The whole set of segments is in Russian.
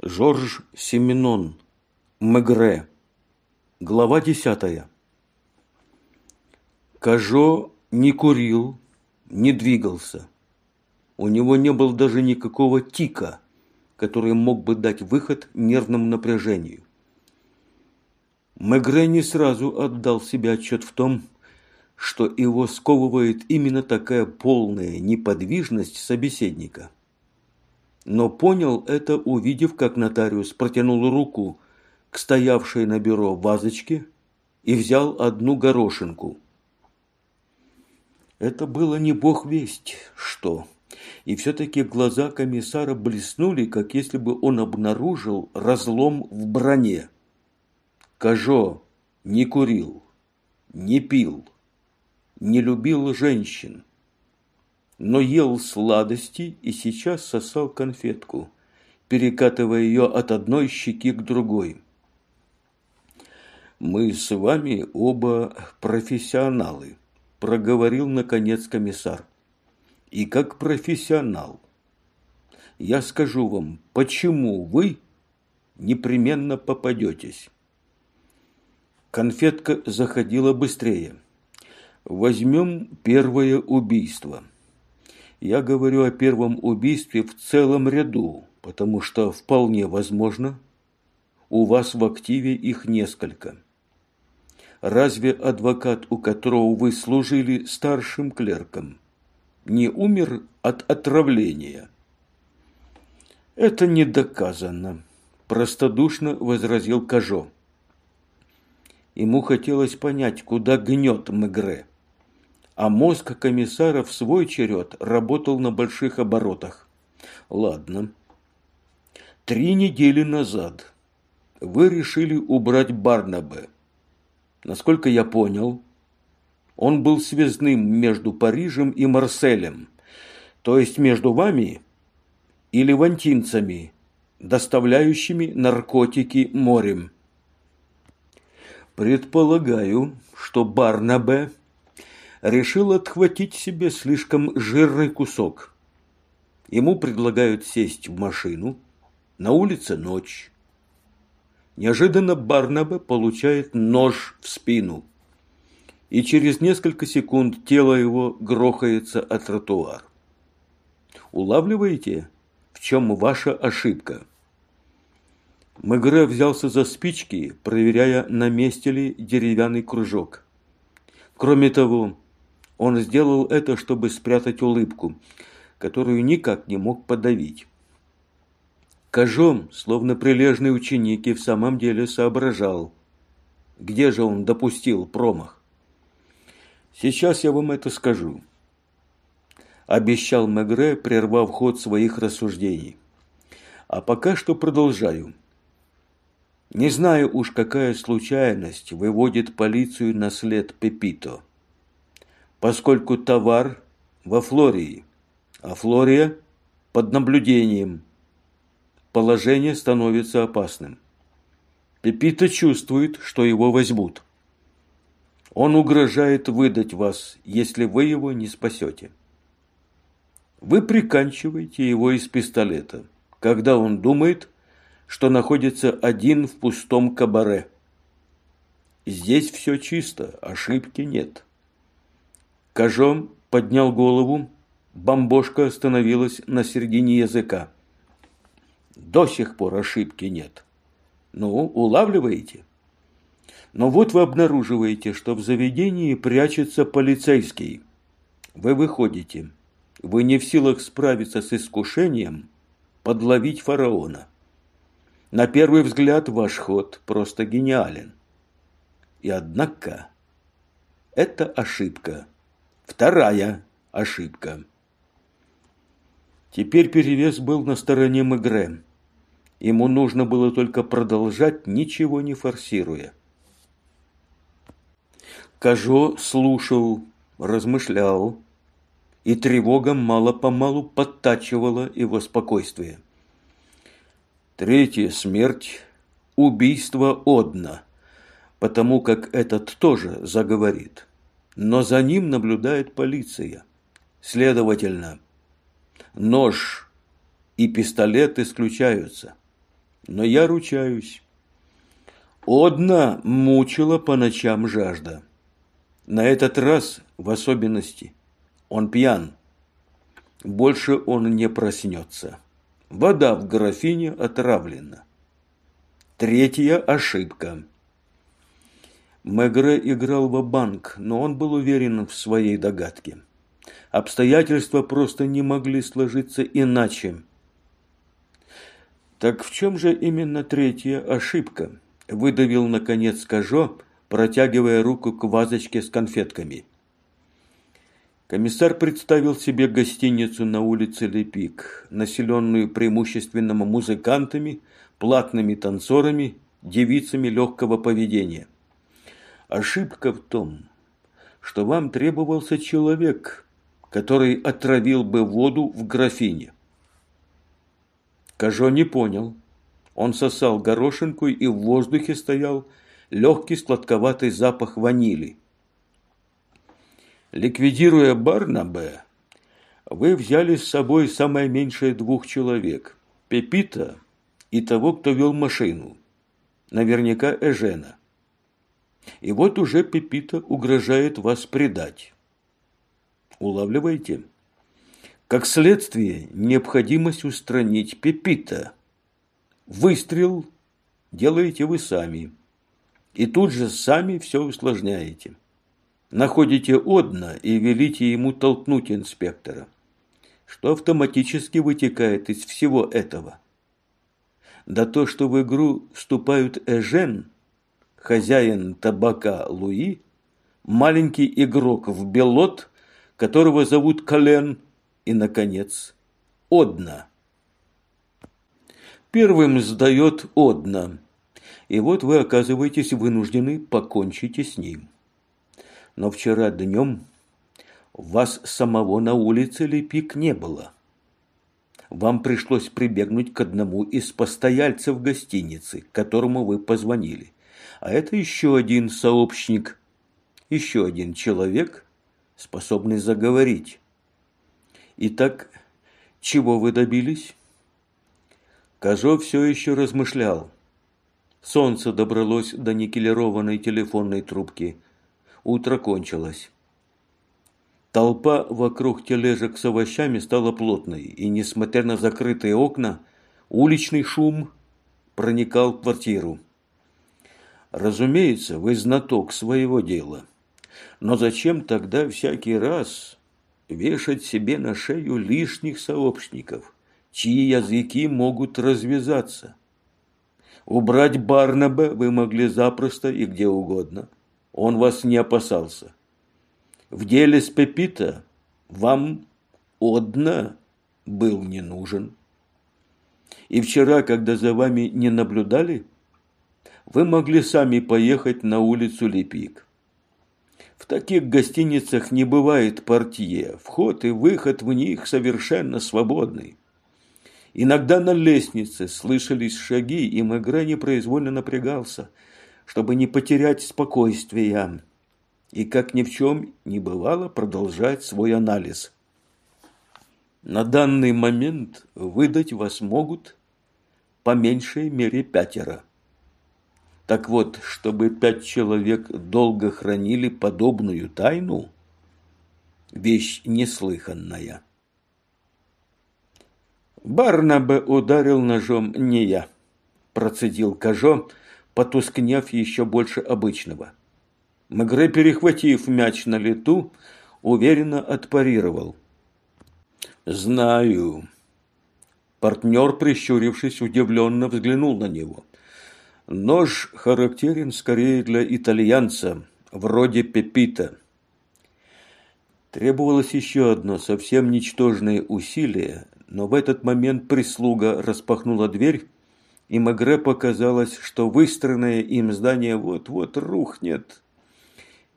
Жорж Семенон. Мегре. Глава десятая. Кажо не курил, не двигался. У него не было даже никакого тика, который мог бы дать выход нервному напряжению. Мегре не сразу отдал себе отчет в том, что его сковывает именно такая полная неподвижность собеседника – но понял это, увидев, как нотариус протянул руку к стоявшей на бюро вазочке и взял одну горошинку. Это было не бог весть что, и все-таки глаза комиссара блеснули, как если бы он обнаружил разлом в броне. Кажо не курил, не пил, не любил женщин, но ел сладости и сейчас сосал конфетку, перекатывая ее от одной щеки к другой. «Мы с вами оба профессионалы», – проговорил, наконец, комиссар. «И как профессионал, я скажу вам, почему вы непременно попадетесь». Конфетка заходила быстрее. Возьмем первое убийство – я говорю о первом убийстве в целом ряду, потому что вполне возможно, у вас в активе их несколько. Разве адвокат, у которого вы служили старшим клерком, не умер от отравления? Это не доказано, простодушно возразил Кажо. Ему хотелось понять, куда гнет Мегре а мозг комиссара в свой черед работал на больших оборотах. Ладно. Три недели назад вы решили убрать Барнабе. Насколько я понял, он был связным между Парижем и Марселем, то есть между вами и левантинцами, доставляющими наркотики морем. Предполагаю, что Барнабе решил отхватить себе слишком жирный кусок. Ему предлагают сесть в машину, на улице ночь. Неожиданно Барнабе получает нож в спину, и через несколько секунд тело его грохается о тротуар. Улавливаете, в чем ваша ошибка? Мегре взялся за спички, проверяя, на месте ли деревянный кружок. Кроме того, он сделал это, чтобы спрятать улыбку, которую никак не мог подавить. Кожом, словно прилежный ученик, и в самом деле соображал, где же он допустил промах. Сейчас я вам это скажу. Обещал Мегре, прервав ход своих рассуждений. А пока что продолжаю. Не знаю уж, какая случайность выводит полицию на след Пепито поскольку товар во Флории, а Флория под наблюдением. Положение становится опасным. Пепита чувствует, что его возьмут. Он угрожает выдать вас, если вы его не спасете. Вы приканчиваете его из пистолета, когда он думает, что находится один в пустом кабаре. Здесь все чисто, ошибки нет. Кожом поднял голову, бомбошка остановилась на середине языка. До сих пор ошибки нет. Ну, улавливаете? Но вот вы обнаруживаете, что в заведении прячется полицейский. Вы выходите. Вы не в силах справиться с искушением подловить фараона. На первый взгляд ваш ход просто гениален. И однако это ошибка. Вторая ошибка. Теперь перевес был на стороне Мегре. Ему нужно было только продолжать, ничего не форсируя. Кажо слушал, размышлял, и тревога мало-помалу подтачивала его спокойствие. Третья смерть – убийство Одна, потому как этот тоже заговорит но за ним наблюдает полиция. Следовательно, нож и пистолет исключаются. но я ручаюсь. Одна мучила по ночам жажда. На этот раз, в особенности, он пьян. Больше он не проснется. Вода в графине отравлена. Третья ошибка. Мегре играл в банк но он был уверен в своей догадке. Обстоятельства просто не могли сложиться иначе. Так в чем же именно третья ошибка? Выдавил, наконец, Кажо, протягивая руку к вазочке с конфетками. Комиссар представил себе гостиницу на улице Лепик, населенную преимущественно музыкантами, платными танцорами, девицами легкого поведения. Ошибка в том, что вам требовался человек, который отравил бы воду в графине. Кажо не понял. Он сосал горошинку, и в воздухе стоял легкий сладковатый запах ванили. Ликвидируя Барнабе, вы взяли с собой самое меньшее двух человек – Пепита и того, кто вел машину. Наверняка Эжена. И вот уже Пепита угрожает вас предать. Улавливаете? Как следствие, необходимость устранить Пепита – Выстрел делаете вы сами. И тут же сами все усложняете. Находите одна и велите ему толкнуть инспектора. Что автоматически вытекает из всего этого? Да то, что в игру вступают Эжен, хозяин табака Луи, маленький игрок в белот, которого зовут Кален, и, наконец, Одна – Первым сдает Одна. И вот вы оказываетесь вынуждены покончить с ним. Но вчера днем вас самого на улице Лепик не было. Вам пришлось прибегнуть к одному из постояльцев гостиницы, которому вы позвонили. А это еще один сообщник, еще один человек, способный заговорить. Итак, чего вы добились? Кожо все еще размышлял. Солнце добралось до никелированной телефонной трубки. Утро кончилось. Толпа вокруг тележек с овощами стала плотной, и, несмотря на закрытые окна, уличный шум проникал в квартиру. Разумеется, вы знаток своего дела. Но зачем тогда всякий раз вешать себе на шею лишних сообщников – чьи языки могут развязаться. Убрать Барнаба вы могли запросто и где угодно. Он вас не опасался. В деле с Пепита вам одна был не нужен. И вчера, когда за вами не наблюдали, вы могли сами поехать на улицу Лепик. В таких гостиницах не бывает портье, вход и выход в них совершенно свободный. Иногда на лестнице слышались шаги, и Мегре непроизвольно напрягался, чтобы не потерять спокойствие и, как ни в чем не бывало, продолжать свой анализ. На данный момент выдать вас могут по меньшей мере пятеро. Так вот, чтобы пять человек долго хранили подобную тайну, вещь неслыханная. Барнабе ударил ножом не я, процедил Кажо, потускнев еще больше обычного. Мегре, перехватив мяч на лету, уверенно отпарировал. «Знаю». Партнер, прищурившись, удивленно взглянул на него. Нож характерен скорее для итальянца, вроде Пепита. Требовалось еще одно совсем ничтожное усилие, но в этот момент прислуга распахнула дверь, и Мегре показалось, что выстроенное им здание вот-вот рухнет.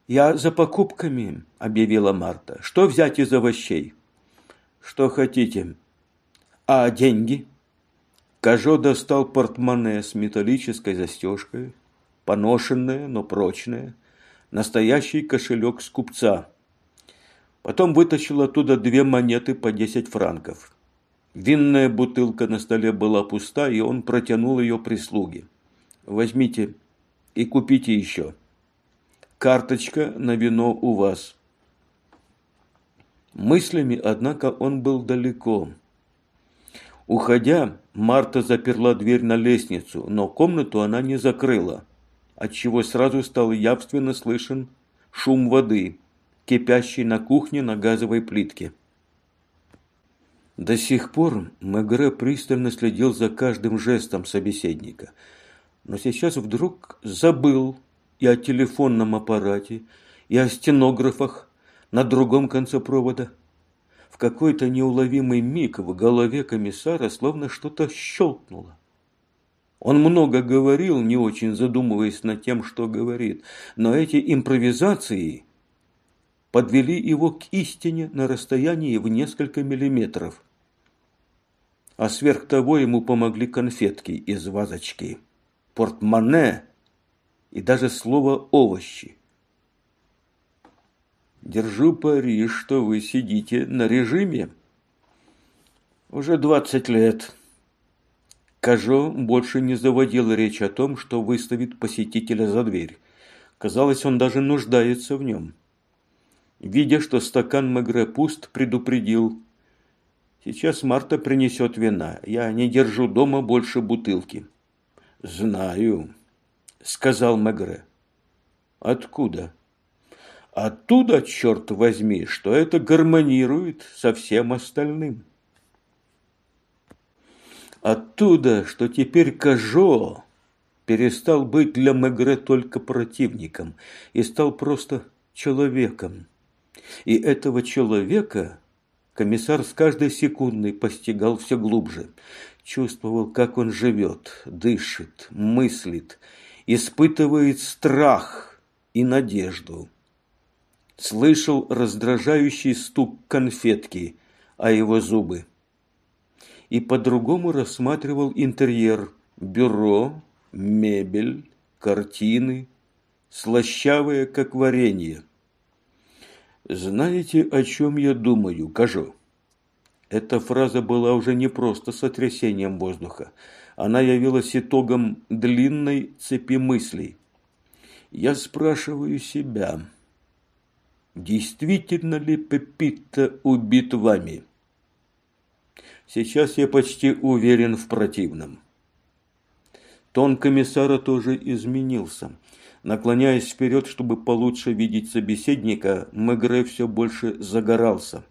«Я за покупками», – объявила Марта. «Что взять из овощей?» «Что хотите». «А деньги?» Кажо достал портмоне с металлической застежкой, поношенное, но прочное, настоящий кошелек с купца. Потом вытащил оттуда две монеты по десять франков. Винная бутылка на столе была пуста, и он протянул ее прислуге. «Возьмите и купите еще. Карточка на вино у вас». Мыслями, однако, он был далеко. Уходя, Марта заперла дверь на лестницу, но комнату она не закрыла, отчего сразу стал явственно слышен шум воды, кипящей на кухне на газовой плитке. До сих пор Мегре пристально следил за каждым жестом собеседника, но сейчас вдруг забыл и о телефонном аппарате, и о стенографах на другом конце провода. В какой-то неуловимый миг в голове комиссара словно что-то щелкнуло. Он много говорил, не очень задумываясь над тем, что говорит, но эти импровизации подвели его к истине на расстоянии в несколько миллиметров. А сверх того ему помогли конфетки из вазочки, портмоне и даже слово «овощи». Держу пари, что вы сидите на режиме. Уже двадцать лет. Кажо больше не заводил речь о том, что выставит посетителя за дверь. Казалось, он даже нуждается в нем. Видя, что стакан Мегре пуст, предупредил. «Сейчас Марта принесет вина. Я не держу дома больше бутылки». «Знаю», — сказал Мегре. «Откуда?» Оттуда, черт возьми, что это гармонирует со всем остальным. Оттуда, что теперь Кажо перестал быть для Мегре только противником и стал просто человеком. И этого человека комиссар с каждой секундой постигал все глубже, чувствовал, как он живет, дышит, мыслит, испытывает страх и надежду слышал раздражающий стук конфетки о его зубы. И по-другому рассматривал интерьер, бюро, мебель, картины, слащавые, как варенье. «Знаете, о чем я думаю, Кажу?» Эта фраза была уже не просто сотрясением воздуха. Она явилась итогом длинной цепи мыслей. Я спрашиваю себя, действительно ли Пепита убит вами? Сейчас я почти уверен в противном. Тон комиссара тоже изменился. Наклоняясь вперед, чтобы получше видеть собеседника, Мегре все больше загорался.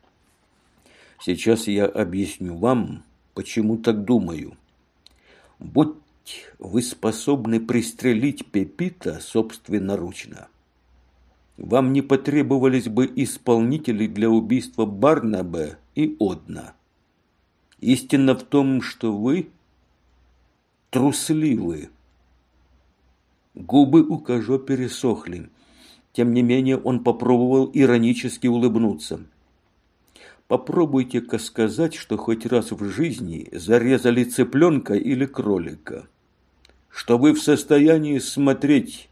Сейчас я объясню вам, почему так думаю. Будь вы способны пристрелить Пепита собственноручно – вам не потребовались бы исполнители для убийства Барнабе и Одна. Истина в том, что вы трусливы. Губы у Кажо пересохли. Тем не менее он попробовал иронически улыбнуться. Попробуйте-ка сказать, что хоть раз в жизни зарезали цыпленка или кролика. Что вы в состоянии смотреть,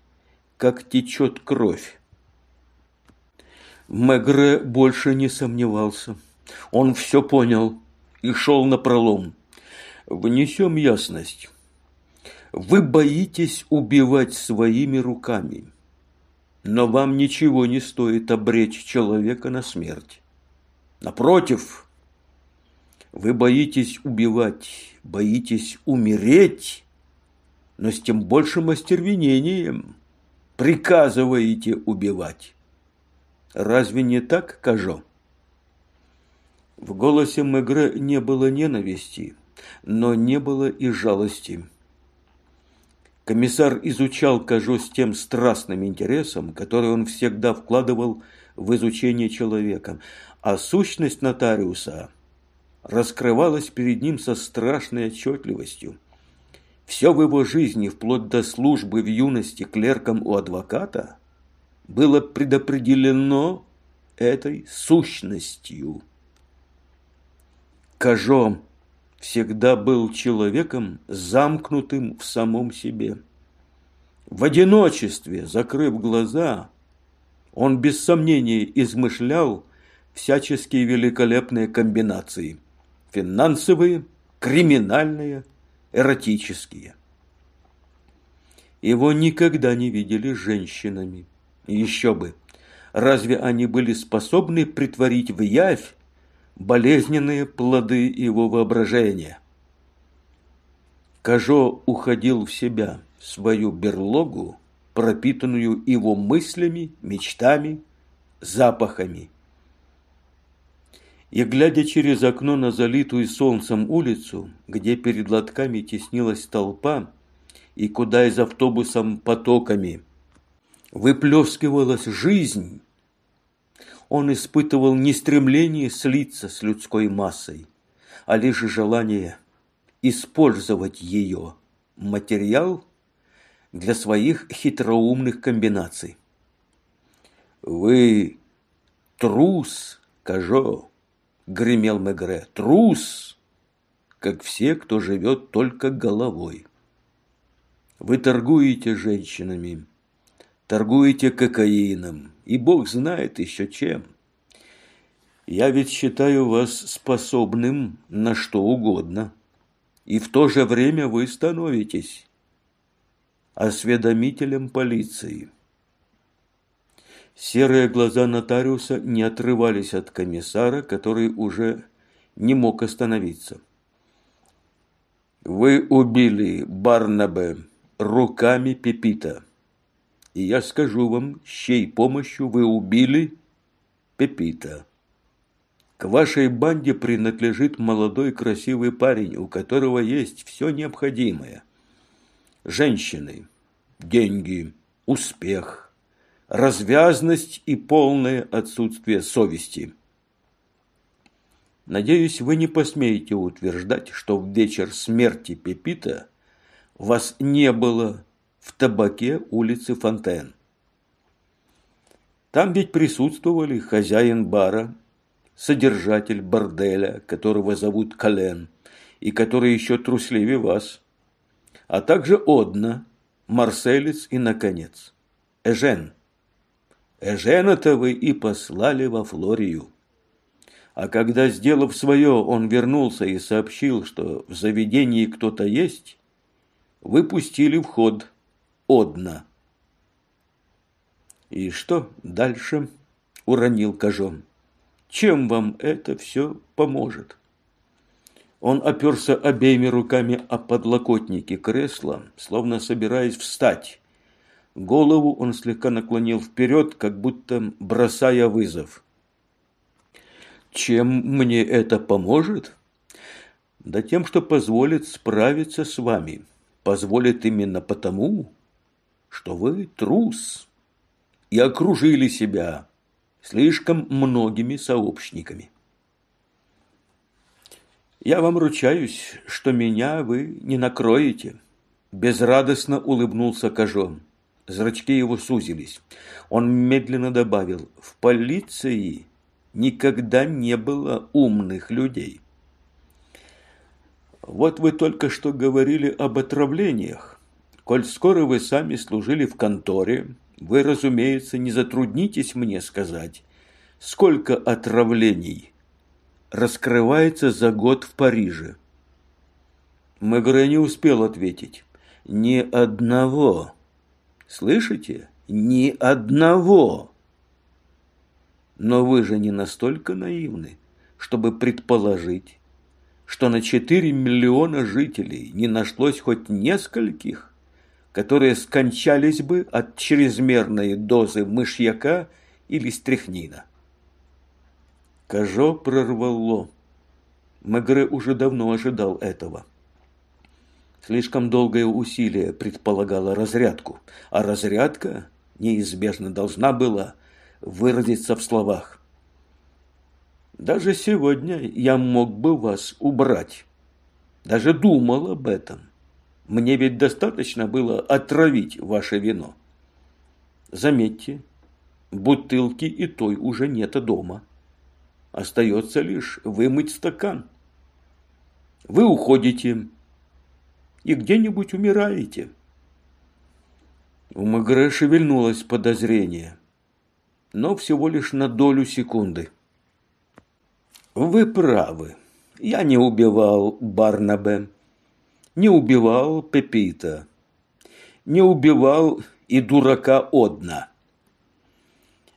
как течет кровь. Мегре больше не сомневался. Он все понял и шел на пролом. Внесем ясность. Вы боитесь убивать своими руками, но вам ничего не стоит обречь человека на смерть. Напротив, вы боитесь убивать, боитесь умереть, но с тем большим остервенением приказываете убивать. Разве не так, Кажо? В голосе Мегре не было ненависти, но не было и жалости. Комиссар изучал Кажо с тем страстным интересом, который он всегда вкладывал в изучение человека, а сущность нотариуса раскрывалась перед ним со страшной отчетливостью. Все в его жизни, вплоть до службы в юности клерком у адвоката, было предопределено этой сущностью. Кажо всегда был человеком, замкнутым в самом себе. В одиночестве, закрыв глаза, он без сомнения измышлял всяческие великолепные комбинации. финансовые, криминальные, эротические. Его никогда не видели женщинами. Еще бы, разве они были способны притворить в явь болезненные плоды его воображения? Кажо уходил в себя, в свою берлогу, пропитанную его мыслями, мечтами, запахами. И, глядя через окно на залитую солнцем улицу, где перед лотками теснилась толпа, и куда из автобусом потоками выплескивалась жизнь, он испытывал не стремление слиться с людской массой, а лишь желание использовать ее материал для своих хитроумных комбинаций. «Вы трус, Кажо!» — гремел Мегре. «Трус, как все, кто живет только головой. Вы торгуете женщинами, торгуете кокаином, и Бог знает еще чем. Я ведь считаю вас способным на что угодно, и в то же время вы становитесь осведомителем полиции. Серые глаза нотариуса не отрывались от комиссара, который уже не мог остановиться. «Вы убили Барнабе руками Пепита. И я скажу вам, с чьей помощью вы убили Пепита. К вашей банде принадлежит молодой красивый парень, у которого есть все необходимое женщины, деньги, успех, развязность и полное отсутствие совести. Надеюсь, вы не посмеете утверждать, что в вечер смерти Пепита вас не было в табаке улицы Фонтен. Там ведь присутствовали хозяин бара, содержатель борделя, которого зовут Кален, и который еще трусливее вас, а также Одна, Марселец и, наконец, Эжен. Эжена-то вы и послали во Флорию. А когда, сделав свое, он вернулся и сообщил, что в заведении кто-то есть, вы пустили в ход Одна. И что дальше? Уронил Кожом. Чем вам это все поможет? Он оперся обеими руками о подлокотники кресла, словно собираясь встать. Голову он слегка наклонил вперед, как будто бросая вызов. «Чем мне это поможет?» «Да тем, что позволит справиться с вами. Позволит именно потому, что вы трус и окружили себя слишком многими сообщниками». Я вам ручаюсь, что меня вы не накроете. Безрадостно улыбнулся Кожон. Зрачки его сузились. Он медленно добавил, в полиции никогда не было умных людей. Вот вы только что говорили об отравлениях. Коль скоро вы сами служили в конторе, вы, разумеется, не затруднитесь мне сказать, сколько отравлений раскрывается за год в Париже. Мегре не успел ответить. Ни одного. Слышите? Ни одного. Но вы же не настолько наивны, чтобы предположить, что на 4 миллиона жителей не нашлось хоть нескольких, которые скончались бы от чрезмерной дозы мышьяка или стряхнина. Кажо прорвало. Мегре уже давно ожидал этого. Слишком долгое усилие предполагало разрядку, а разрядка неизбежно должна была выразиться в словах. Даже сегодня я мог бы вас убрать. Даже думал об этом. Мне ведь достаточно было отравить ваше вино. Заметьте, бутылки и той уже нет дома. Остается лишь вымыть стакан. Вы уходите и где-нибудь умираете. У Магре шевельнулось подозрение, но всего лишь на долю секунды. Вы правы. Я не убивал Барнабе, не убивал Пепита, не убивал и дурака Одна.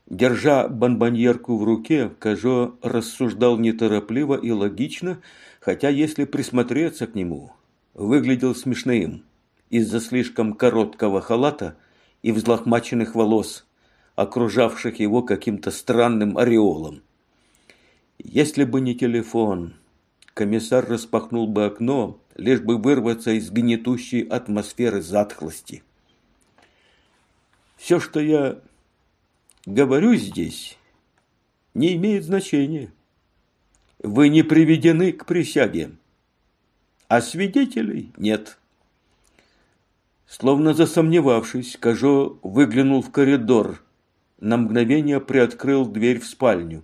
Держа бомбоньерку в руке, Кажо рассуждал неторопливо и логично, хотя, если присмотреться к нему, выглядел смешным из-за слишком короткого халата и взлохмаченных волос, окружавших его каким-то странным ореолом. Если бы не телефон, комиссар распахнул бы окно, лишь бы вырваться из гнетущей атмосферы затхлости. Все, что я говорю здесь, не имеет значения. Вы не приведены к присяге, а свидетелей нет. Словно засомневавшись, Кажо выглянул в коридор, на мгновение приоткрыл дверь в спальню.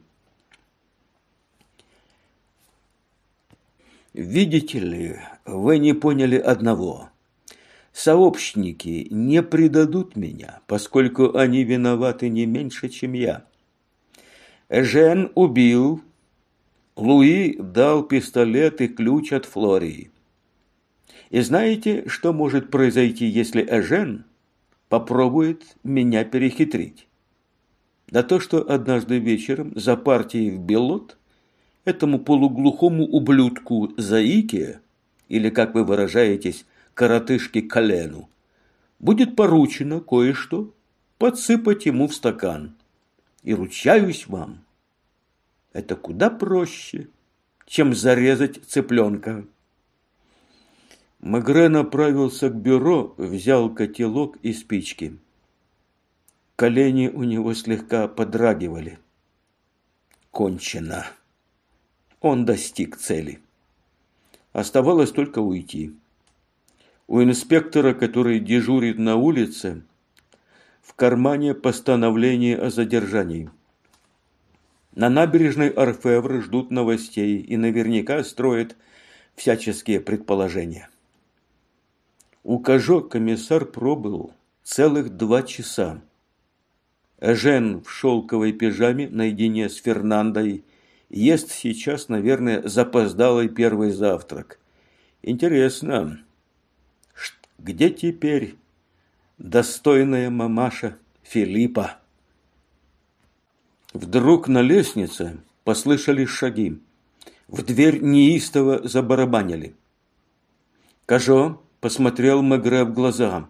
Видите ли, вы не поняли одного. Сообщники не предадут меня, поскольку они виноваты не меньше, чем я. Жен убил, Луи дал пистолет и ключ от Флории. И знаете, что может произойти, если Эжен попробует меня перехитрить? Да то, что однажды вечером за партией в Белот этому полуглухому ублюдку Заике, или, как вы выражаетесь, коротышке Колену, будет поручено кое-что подсыпать ему в стакан. И ручаюсь вам, это куда проще, чем зарезать цыпленка. Магре направился к бюро, взял котелок и спички. Колени у него слегка подрагивали. Кончено. Он достиг цели. Оставалось только уйти. У инспектора, который дежурит на улице, в кармане постановление о задержании. На набережной Орфевр ждут новостей и наверняка строят всяческие предположения. У Кажо комиссар пробыл целых два часа. Жен в шелковой пижаме наедине с Фернандой ест сейчас, наверное, запоздалый первый завтрак. Интересно, где теперь достойная мамаша Филиппа? Вдруг на лестнице послышались шаги. В дверь неистово забарабанили. Кажо посмотрел Мегре в глаза,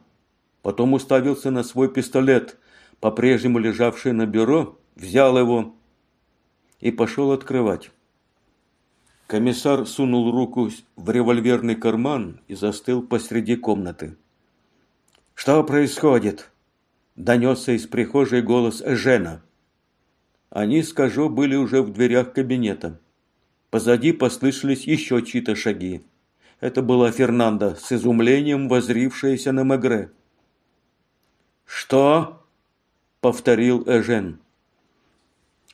потом уставился на свой пистолет, по-прежнему лежавший на бюро, взял его и пошел открывать. Комиссар сунул руку в револьверный карман и застыл посреди комнаты. «Что происходит?» – донесся из прихожей голос Эжена. Они с Кажо были уже в дверях кабинета. Позади послышались еще чьи-то шаги. Это была Фернанда, с изумлением возрившаяся на Мегре. «Что?» – повторил Эжен.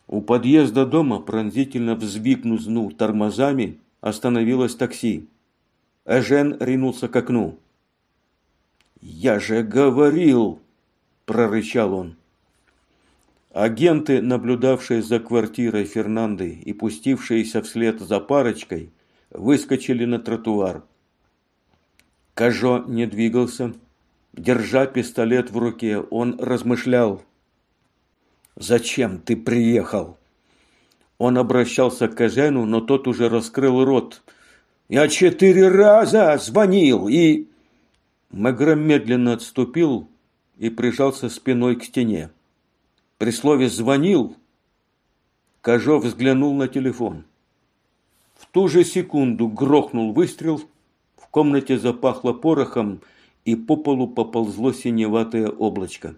У подъезда дома, пронзительно взвикнув тормозами, остановилось такси. Эжен ринулся к окну. «Я же говорил!» – прорычал он. Агенты, наблюдавшие за квартирой Фернанды и пустившиеся вслед за парочкой, выскочили на тротуар. Кажо не двигался. Держа пистолет в руке, он размышлял. «Зачем ты приехал?» Он обращался к Кажену, но тот уже раскрыл рот. «Я четыре раза звонил и...» Мегре медленно отступил и прижался спиной к стене. При слове «звонил» Кожов взглянул на телефон. В ту же секунду грохнул выстрел, в комнате запахло порохом, и по полу поползло синеватое облачко.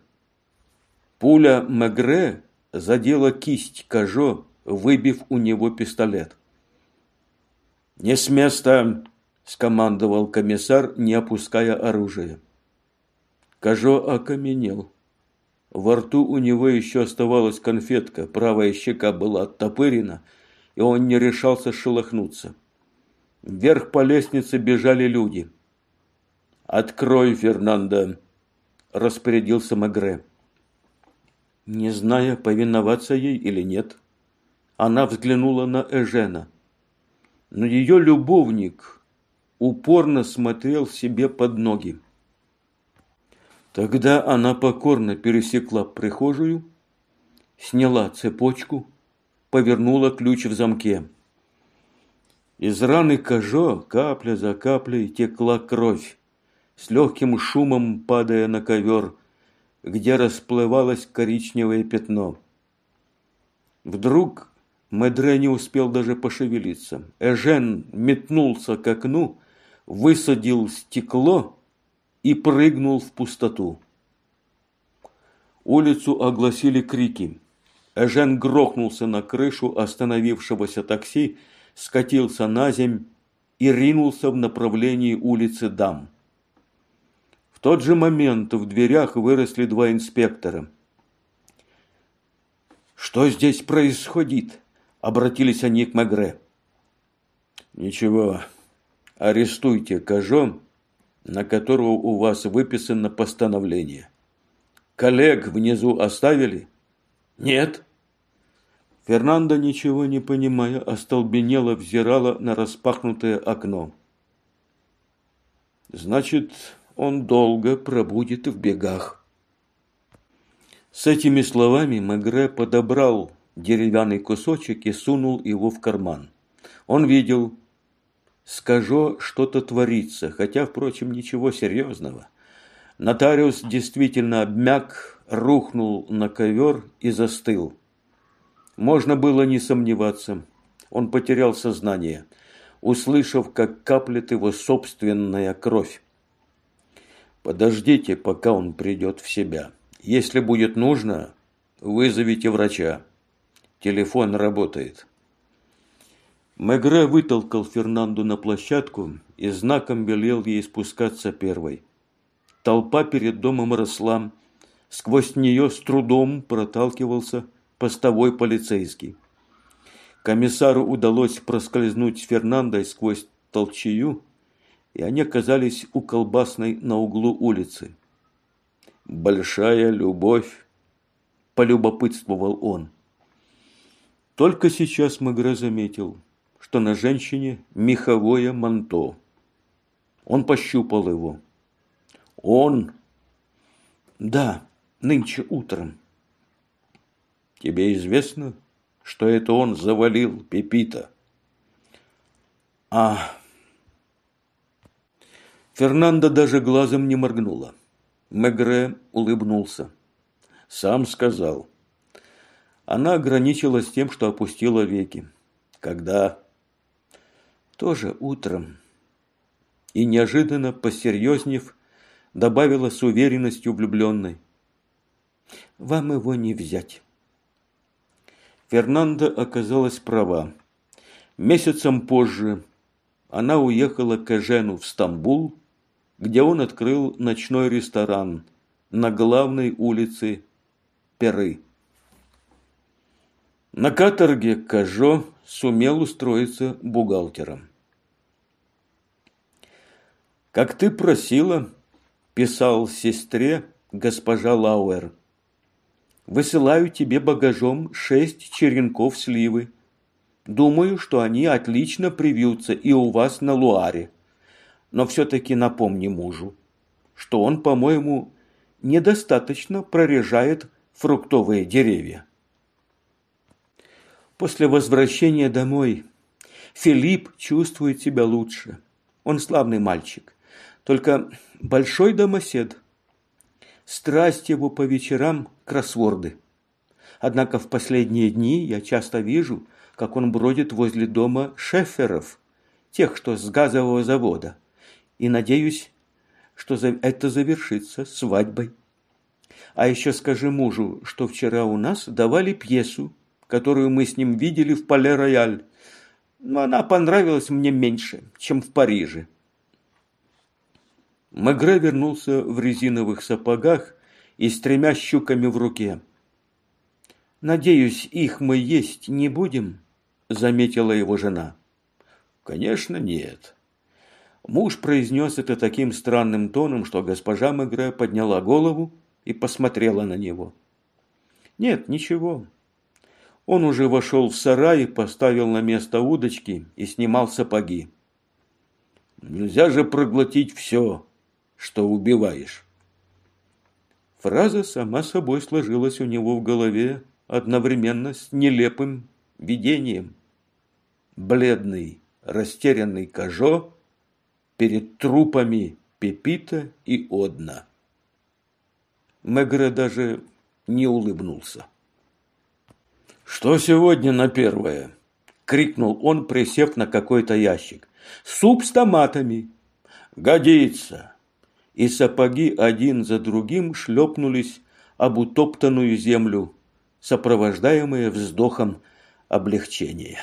Пуля Мегре задела кисть Кажо, выбив у него пистолет. «Не с места!» – скомандовал комиссар, не опуская оружие. Кажо окаменел. Во рту у него еще оставалась конфетка, правая щека была оттопырена, и он не решался шелохнуться. Вверх по лестнице бежали люди. «Открой, Фернандо!» – распорядился Магре. Не зная, повиноваться ей или нет, она взглянула на Эжена. но ее любовник упорно смотрел себе под ноги. Тогда она покорно пересекла прихожую, сняла цепочку, повернула ключ в замке. Из раны Кажо капля за каплей текла кровь, с легким шумом падая на ковер, где расплывалось коричневое пятно. Вдруг Медре не успел даже пошевелиться. Эжен метнулся к окну, высадил стекло и прыгнул в пустоту. Улицу огласили крики. Эжен грохнулся на крышу остановившегося такси, скатился на земь и ринулся в направлении улицы Дам. Тот же момент в дверях выросли два инспектора. «Что здесь происходит?» – обратились они к Мегре. «Ничего, арестуйте Кажо, на которого у вас выписано постановление. Коллег внизу оставили?» «Нет», Фернандо, ничего не понимая, остолбенело взирала на распахнутое окно. «Значит, он долго пробудет в бегах». С этими словами Мегре подобрал деревянный кусочек и сунул его в карман. Он видел, скажу, что-то творится, хотя, впрочем, ничего серьезного. Нотариус действительно обмяк, рухнул на ковер и застыл. Можно было не сомневаться. Он потерял сознание, услышав, как каплет его собственная кровь. Подождите, пока он придет в себя. Если будет нужно, вызовите врача. Телефон работает. Мегре вытолкал Фернанду на площадку и знаком велел ей спускаться первой. Толпа перед домом росла. Сквозь нее с трудом проталкивался постовой полицейский. Комиссару удалось проскользнуть с Фернандой сквозь толчею, и они оказались у колбасной на углу улицы. «Большая любовь», – полюбопытствовал он. Только сейчас Мегре заметил, что на женщине меховое манто. Он пощупал его. «Он?» «Да, нынче утром». Тебе известно, что это он завалил Пепита? А... Фернандо даже глазом не моргнула. Мегре улыбнулся. Сам сказал. Она ограничилась тем, что опустила веки. Когда? Тоже утром. И неожиданно, посерьезнев, добавила с уверенностью влюбленной. Вам его не взять. Фернанда оказалась права. Месяцем позже она уехала к Эжену в Стамбул, где он открыл ночной ресторан на главной улице Перы. На каторге Кажо сумел устроиться бухгалтером. «Как ты просила», – писал сестре госпожа Лауэр – Высылаю тебе багажом шесть черенков сливы. Думаю, что они отлично привьются и у вас на Луаре. Но все-таки напомни мужу, что он, по-моему, недостаточно прорежает фруктовые деревья. После возвращения домой Филипп чувствует себя лучше. Он славный мальчик, только большой домосед – Страсть его по вечерам – кроссворды. Однако в последние дни я часто вижу, как он бродит возле дома шеферов, тех, что с газового завода, и надеюсь, что это завершится свадьбой. А еще скажи мужу, что вчера у нас давали пьесу, которую мы с ним видели в Пале-Рояль, но она понравилась мне меньше, чем в Париже. Мегре вернулся в резиновых сапогах и с тремя щуками в руке. «Надеюсь, их мы есть не будем?» – заметила его жена. «Конечно, нет». Муж произнес это таким странным тоном, что госпожа Мегре подняла голову и посмотрела на него. «Нет, ничего. Он уже вошел в сарай, поставил на место удочки и снимал сапоги. Нельзя же проглотить все, что убиваешь. Фраза сама собой сложилась у него в голове одновременно с нелепым видением. Бледный, растерянный Кажо перед трупами Пепита и Одна. Мегре даже не улыбнулся. «Что сегодня на первое?» – крикнул он, присев на какой-то ящик. «Суп с томатами!» «Годится!» И сапоги один за другим шлепнулись об утоптанную землю, сопровождаемые вздохом облегчения.